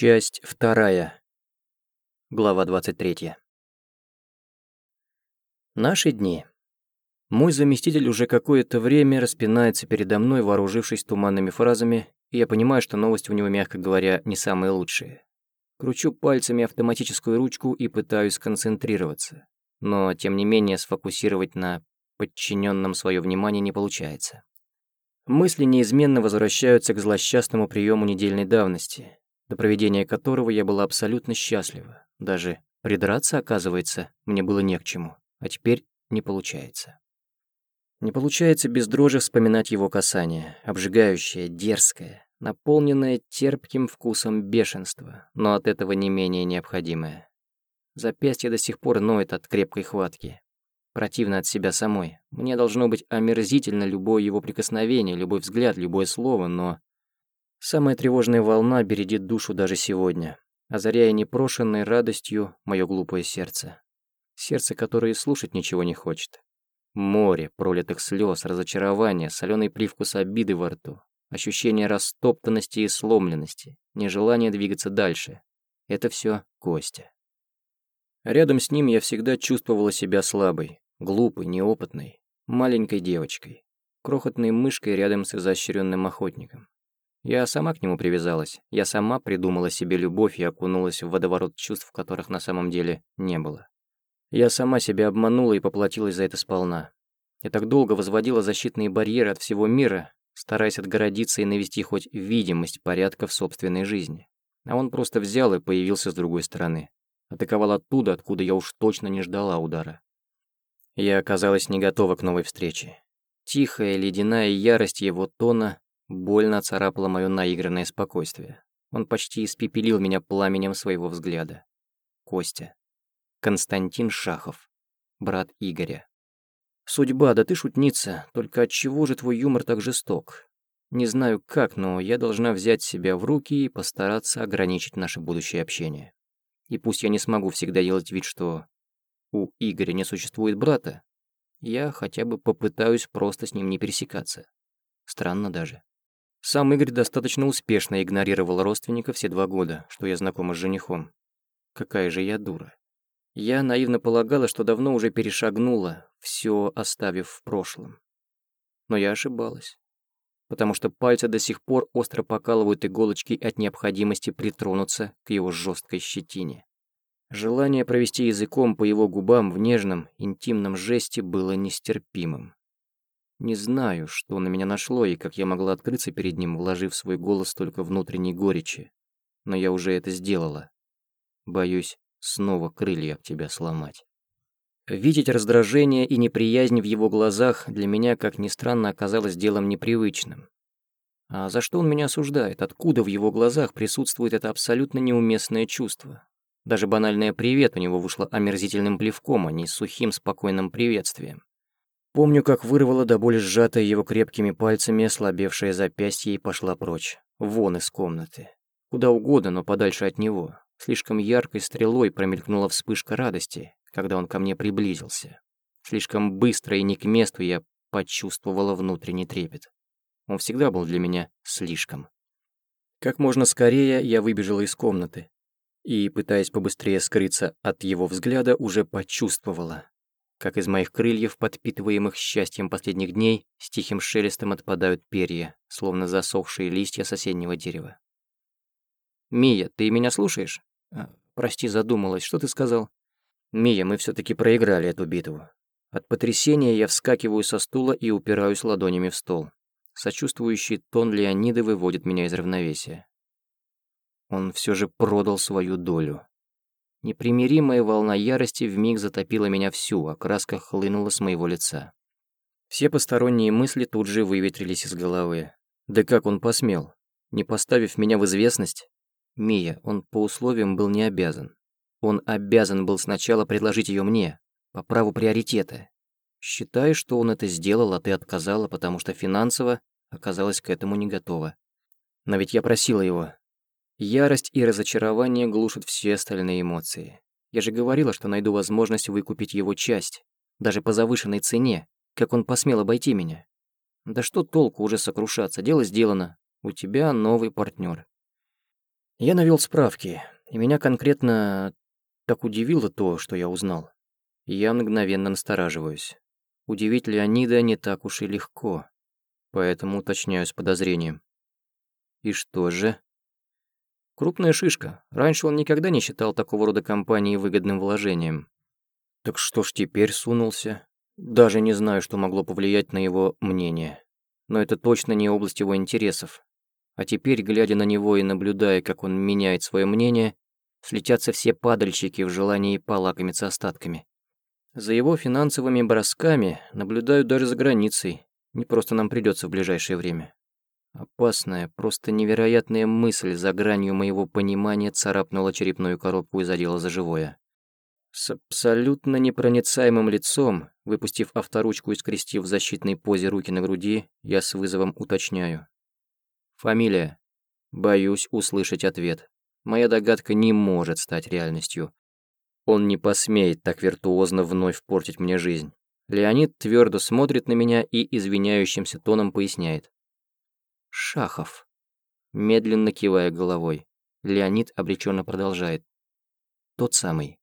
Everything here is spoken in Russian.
Часть вторая. Глава 23. Наши дни. Мой заместитель уже какое-то время распинается передо мной, вооружившись туманными фразами, и я понимаю, что новости у него, мягко говоря, не самые лучшие. Кручу пальцами автоматическую ручку и пытаюсь сконцентрироваться, но, тем не менее, сфокусировать на подчиненном свое внимание не получается. Мысли неизменно возвращаются к злосчастному приему недельной давности, до проведения которого я была абсолютно счастлива. Даже придраться, оказывается, мне было не к чему, а теперь не получается. Не получается без дрожи вспоминать его касание, обжигающее, дерзкое, наполненное терпким вкусом бешенства, но от этого не менее необходимое. Запястье до сих пор ноет от крепкой хватки. Противно от себя самой. Мне должно быть омерзительно любое его прикосновение, любой взгляд, любое слово, но Самая тревожная волна бередит душу даже сегодня, озаряя непрошенной радостью мое глупое сердце. Сердце, которое слушать ничего не хочет. Море пролитых слез, разочарования, соленый привкус обиды во рту, ощущение растоптанности и сломленности, нежелание двигаться дальше. Это все Костя. Рядом с ним я всегда чувствовала себя слабой, глупой, неопытной, маленькой девочкой, крохотной мышкой рядом с изощренным охотником. Я сама к нему привязалась. Я сама придумала себе любовь и окунулась в водоворот чувств, которых на самом деле не было. Я сама себя обманула и поплатилась за это сполна. Я так долго возводила защитные барьеры от всего мира, стараясь отгородиться и навести хоть видимость порядка в собственной жизни. А он просто взял и появился с другой стороны. Атаковал оттуда, откуда я уж точно не ждала удара. Я оказалась не готова к новой встрече. Тихая, ледяная ярость его тона Больно царапало мое наигранное спокойствие. Он почти испепелил меня пламенем своего взгляда. Костя. Константин Шахов. Брат Игоря. Судьба, да ты шутница, только от чего же твой юмор так жесток? Не знаю как, но я должна взять себя в руки и постараться ограничить наше будущее общение. И пусть я не смогу всегда делать вид, что у Игоря не существует брата, я хотя бы попытаюсь просто с ним не пересекаться. Странно даже. Сам Игорь достаточно успешно игнорировал родственника все два года, что я знакома с женихом. Какая же я дура. Я наивно полагала, что давно уже перешагнула, все оставив в прошлом. Но я ошибалась. Потому что пальцы до сих пор остро покалывают иголочки от необходимости притронуться к его жесткой щетине. Желание провести языком по его губам в нежном, интимном жесте было нестерпимым. Не знаю, что на меня нашло и как я могла открыться перед ним, вложив свой голос только внутренней горечи. Но я уже это сделала. Боюсь снова крылья об тебя сломать. Видеть раздражение и неприязнь в его глазах для меня, как ни странно, оказалось делом непривычным. А за что он меня осуждает? Откуда в его глазах присутствует это абсолютно неуместное чувство? Даже банальное «привет» у него вышло омерзительным плевком, а не сухим спокойным приветствием. Помню, как вырвала до боли сжатое его крепкими пальцами ослабевшее запястье и пошла прочь, вон из комнаты. Куда угодно, но подальше от него. Слишком яркой стрелой промелькнула вспышка радости, когда он ко мне приблизился. Слишком быстро и не к месту я почувствовала внутренний трепет. Он всегда был для меня слишком. Как можно скорее я выбежала из комнаты и, пытаясь побыстрее скрыться от его взгляда, уже почувствовала, как из моих крыльев, подпитываемых счастьем последних дней, с тихим шелестом отпадают перья, словно засохшие листья соседнего дерева. «Мия, ты меня слушаешь?» а, «Прости, задумалась. Что ты сказал?» «Мия, мы все таки проиграли эту битву. От потрясения я вскакиваю со стула и упираюсь ладонями в стол. Сочувствующий тон Леониды выводит меня из равновесия. Он все же продал свою долю. Непримиримая волна ярости вмиг затопила меня всю, а краска хлынула с моего лица. Все посторонние мысли тут же выветрились из головы. Да как он посмел? Не поставив меня в известность? Мия, он по условиям был не обязан. Он обязан был сначала предложить ее мне, по праву приоритета. Считай, что он это сделал, а ты отказала, потому что финансово оказалась к этому не готова. Но ведь я просила его, Ярость и разочарование глушат все остальные эмоции. Я же говорила, что найду возможность выкупить его часть, даже по завышенной цене, как он посмел обойти меня. Да что толку уже сокрушаться, дело сделано. У тебя новый партнер. Я навел справки, и меня конкретно так удивило то, что я узнал. Я мгновенно настораживаюсь. Удивить Леонида не так уж и легко, поэтому уточняю с подозрением. И что же? Крупная шишка. Раньше он никогда не считал такого рода компании выгодным вложением. Так что ж теперь сунулся? Даже не знаю, что могло повлиять на его мнение. Но это точно не область его интересов. А теперь, глядя на него и наблюдая, как он меняет свое мнение, слетятся все падальщики в желании полакомиться остатками. За его финансовыми бросками наблюдают даже за границей. Не просто нам придется в ближайшее время. Опасная, просто невероятная мысль за гранью моего понимания царапнула черепную коробку и задела за живое. С абсолютно непроницаемым лицом, выпустив авторучку и скрестив в защитной позе руки на груди, я с вызовом уточняю. Фамилия. Боюсь услышать ответ. Моя догадка не может стать реальностью. Он не посмеет так виртуозно вновь портить мне жизнь. Леонид твердо смотрит на меня и извиняющимся тоном поясняет. Шахов. Медленно кивая головой, Леонид обреченно продолжает. Тот самый.